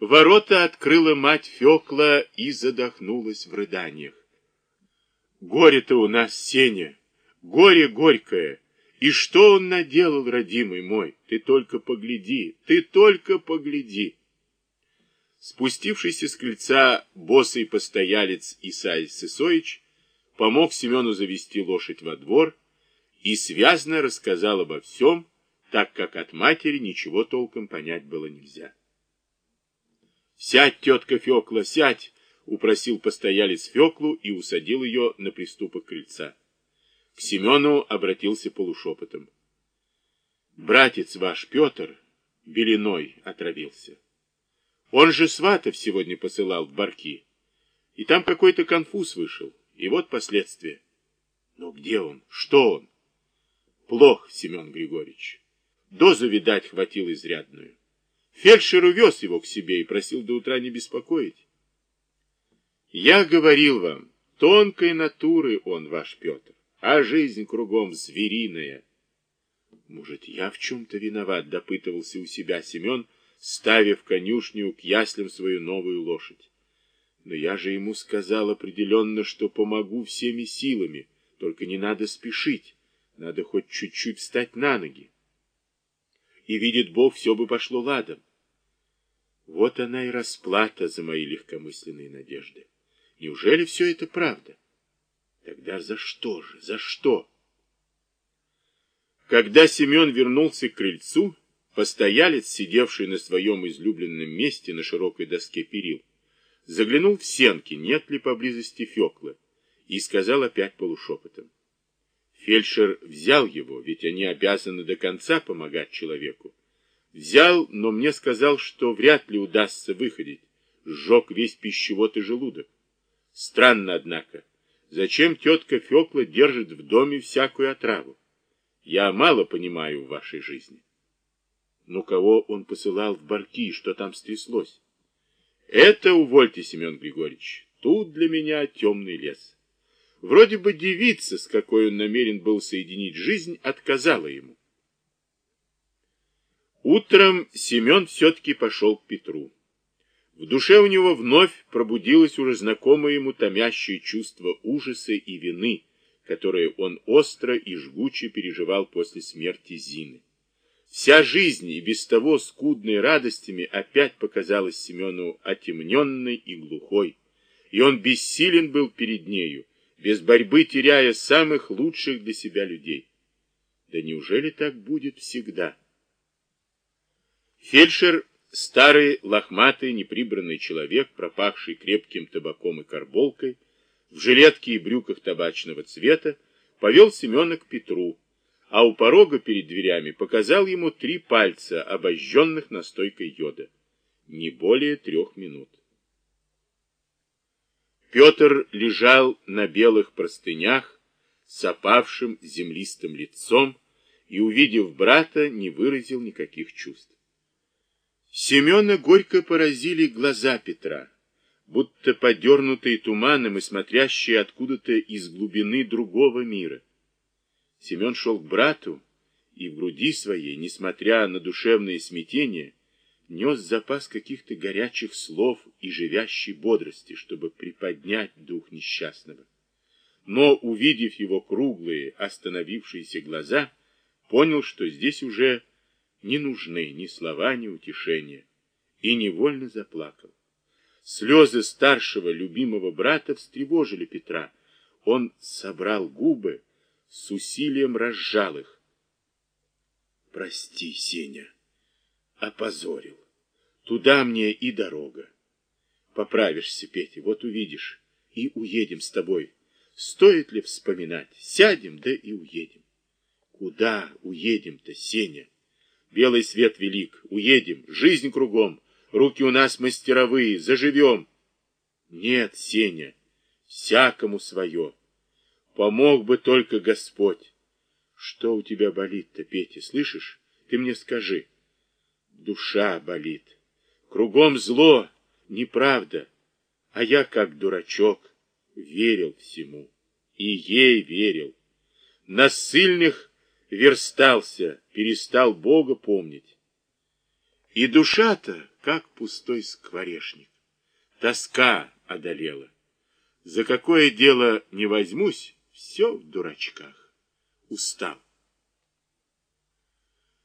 Ворота открыла мать Фекла и задохнулась в рыданиях. Горе-то у нас, Сеня, горе горькое. И что он наделал, родимый мой? Ты только погляди, ты только погляди. Спустившийся с крыльца босый постоялец Исаий Сысоич помог Семену завести лошадь во двор и связно рассказал обо всем, так как от матери ничего толком понять было нельзя. «Сядь, тетка Фекла, сядь!» — упросил постоялец Феклу и усадил ее на приступок крыльца. К Семену обратился полушепотом. «Братец ваш Петр белиной отравился. Он же сватов сегодня посылал в барки, и там какой-то конфуз вышел, и вот последствия. Но где он? Что он? Плох, Семен Григорьевич. Дозу, видать, хватил изрядную. Фельдшер увез его к себе и просил до утра не беспокоить. Я говорил вам, тонкой натуры он, ваш Петр, а жизнь кругом звериная. Может, я в чем-то виноват, допытывался у себя Семен, ставя в конюшню к яслям свою новую лошадь. Но я же ему сказал определенно, что помогу всеми силами, только не надо спешить, надо хоть чуть-чуть встать на ноги. И, видит Бог, все бы пошло ладом. Вот она и расплата за мои легкомысленные надежды. Неужели все это правда? Тогда за что же, за что? Когда Семен вернулся к крыльцу, постоялец, сидевший на своем излюбленном месте на широкой доске перил, заглянул в сенки, нет ли поблизости Феклы, и сказал опять полушепотом. Фельдшер взял его, ведь они обязаны до конца помогать человеку. Взял, но мне сказал, что вряд ли удастся выходить. Сжег весь пищевод и желудок. Странно, однако. Зачем тетка Фекла держит в доме всякую отраву? Я мало понимаю в вашей жизни. Но кого он посылал в барки, что там стряслось? Это, увольте, Семен Григорьевич, тут для меня темный лес. Вроде бы девица, с какой он намерен был соединить жизнь, отказала ему. Утром Семен все-таки пошел к Петру. В душе у него вновь пробудилось уже знакомое ему томящее чувство ужаса и вины, которое он остро и жгуче переживал после смерти Зины. Вся жизнь и без того скудной радостями опять показалась Семену отемненной и глухой, и он бессилен был перед нею, без борьбы теряя самых лучших для себя людей. Да неужели так будет всегда? Фельдшер, старый, лохматый, неприбранный человек, пропахший крепким табаком и карболкой, в жилетке и брюках табачного цвета, повел Семена к Петру, а у порога перед дверями показал ему три пальца, обожженных настойкой йода. Не более трех минут. Петр лежал на белых простынях с опавшим землистым лицом и, увидев брата, не выразил никаких чувств. Семена горько поразили глаза Петра, будто подернутые туманом и смотрящие откуда-то из глубины другого мира. Семен шел к брату, и в груди своей, несмотря на душевное смятение, нес запас каких-то горячих слов и живящей бодрости, чтобы приподнять дух несчастного. Но, увидев его круглые, остановившиеся глаза, понял, что здесь уже не нужны ни слова, ни утешения, и невольно заплакал. Слезы старшего любимого брата встревожили Петра. Он собрал губы, с усилием разжал их. «Прости, Сеня, опозорил. Туда мне и дорога. Поправишься, Петя, вот увидишь, и уедем с тобой. Стоит ли вспоминать? Сядем, да и уедем. Куда уедем-то, Сеня?» Белый свет велик. Уедем. Жизнь кругом. Руки у нас мастеровые. Заживем. Нет, Сеня, всякому свое. Помог бы только Господь. Что у тебя болит-то, Петя, слышишь? Ты мне скажи. Душа болит. Кругом зло, неправда. А я, как дурачок, верил всему. И ей верил. На сильных верстался, перестал Бога помнить. И душа-то, как пустой скворечник. Тоска одолела. За какое дело не возьмусь, все в дурачках. Устал.